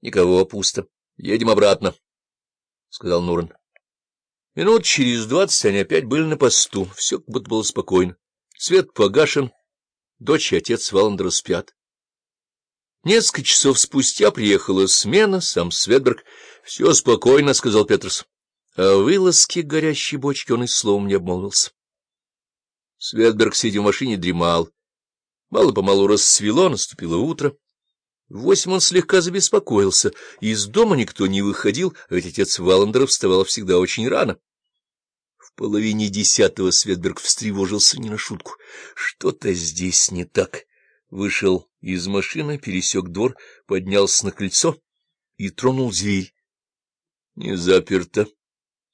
— Никого, пусто. Едем обратно, — сказал Нуран. Минут через двадцать они опять были на посту. Все как будто было спокойно. Свет погашен, дочь и отец Валандера спят. Несколько часов спустя приехала смена, сам Светберг. — Все спокойно, — сказал Петрос. О вылазке горящей бочки он и словом не обмолвился. Светберг, сидя в машине, дремал. Мало-помалу рассвело, наступило утро. В восемь он слегка забеспокоился. Из дома никто не выходил, ведь отец Валандера вставал всегда очень рано. В половине десятого Светберг встревожился не на шутку. Что-то здесь не так. Вышел из машины, пересек двор, поднялся на крыльцо и тронул дверь. Не заперто.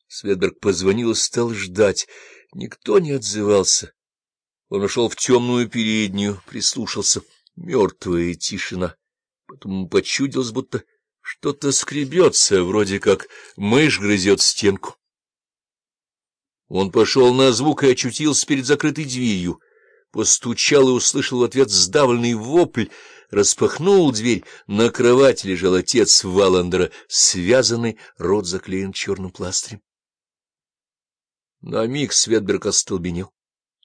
Светберг позвонил и стал ждать. Никто не отзывался. Он ушел в темную переднюю, прислушался. Мертвая тишина. Потом почудилось, будто что-то скребется, вроде как мышь грызет стенку. Он пошел на звук и очутился перед закрытой дверью. Постучал и услышал в ответ сдавленный вопль. Распахнул дверь. На кровати лежал отец Валандера, связанный, рот заклеен черным пластырем. На миг Светберг остолбенел.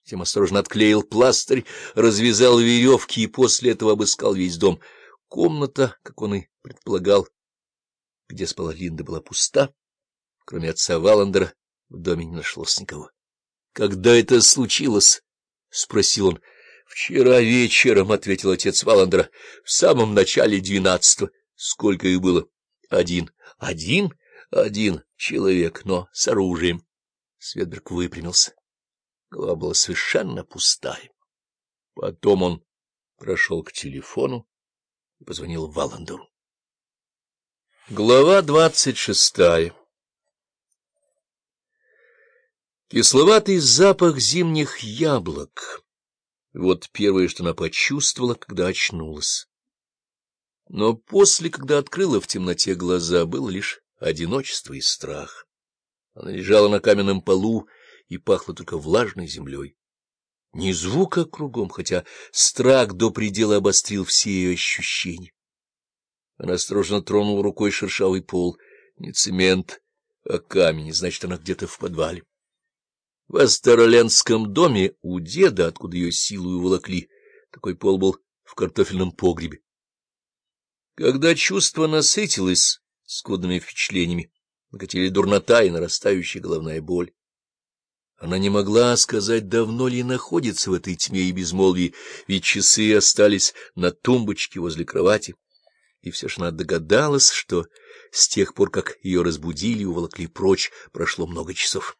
Тем осторожно отклеил пластырь, развязал веревки и после этого обыскал весь дом — Комната, как он и предполагал, где спала Линда, была пуста. Кроме отца Валандера в доме не нашлось никого. — Когда это случилось? — спросил он. — Вчера вечером, — ответил отец Валандера, — в самом начале двенадцатого. Сколько их было? — Один. — Один? Один человек, но с оружием. Светберг выпрямился. Голова была совершенно пустая. Потом он прошел к телефону и позвонил Валандеру. Глава двадцать шестая Кисловатый запах зимних яблок. Вот первое, что она почувствовала, когда очнулась. Но после, когда открыла в темноте глаза, было лишь одиночество и страх. Она лежала на каменном полу и пахла только влажной землей. Ни звука кругом, хотя страх до предела обострил все ее ощущения. Она осторожно тронула рукой шершавый пол. Не цемент, а камень, значит, она где-то в подвале. В Астерлендском доме у деда, откуда ее силу уволокли, такой пол был в картофельном погребе. Когда чувство насытилось скудными впечатлениями, накатили дурнота и нарастающая головная боль. Она не могла сказать, давно ли находится в этой тьме и безмолвии, ведь часы остались на тумбочке возле кровати. И все же она догадалась, что с тех пор, как ее разбудили и уволокли прочь, прошло много часов.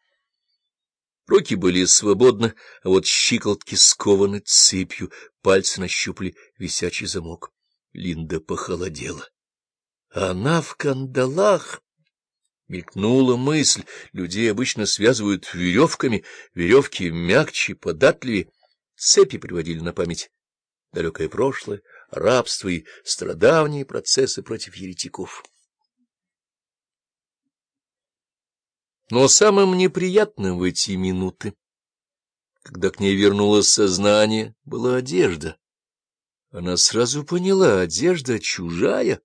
Руки были свободны, а вот щиколотки скованы цепью, пальцы нащупали висячий замок. Линда похолодела. Она в кандалах! Мелькнула мысль, людей обычно связывают веревками, веревки мягче, податливее. Цепи приводили на память далекое прошлое, рабство и страдавние процессы против еретиков. Но самым неприятным в эти минуты, когда к ней вернулось сознание, была одежда. Она сразу поняла, одежда чужая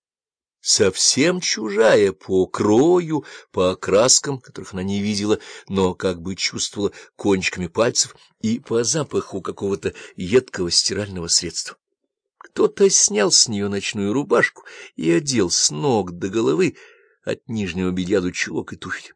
совсем чужая по крою, по окраскам, которых она не видела, но как бы чувствовала кончиками пальцев и по запаху какого-то едкого стирального средства. Кто-то снял с нее ночную рубашку и одел с ног до головы от нижнего белья до чулок и туфель.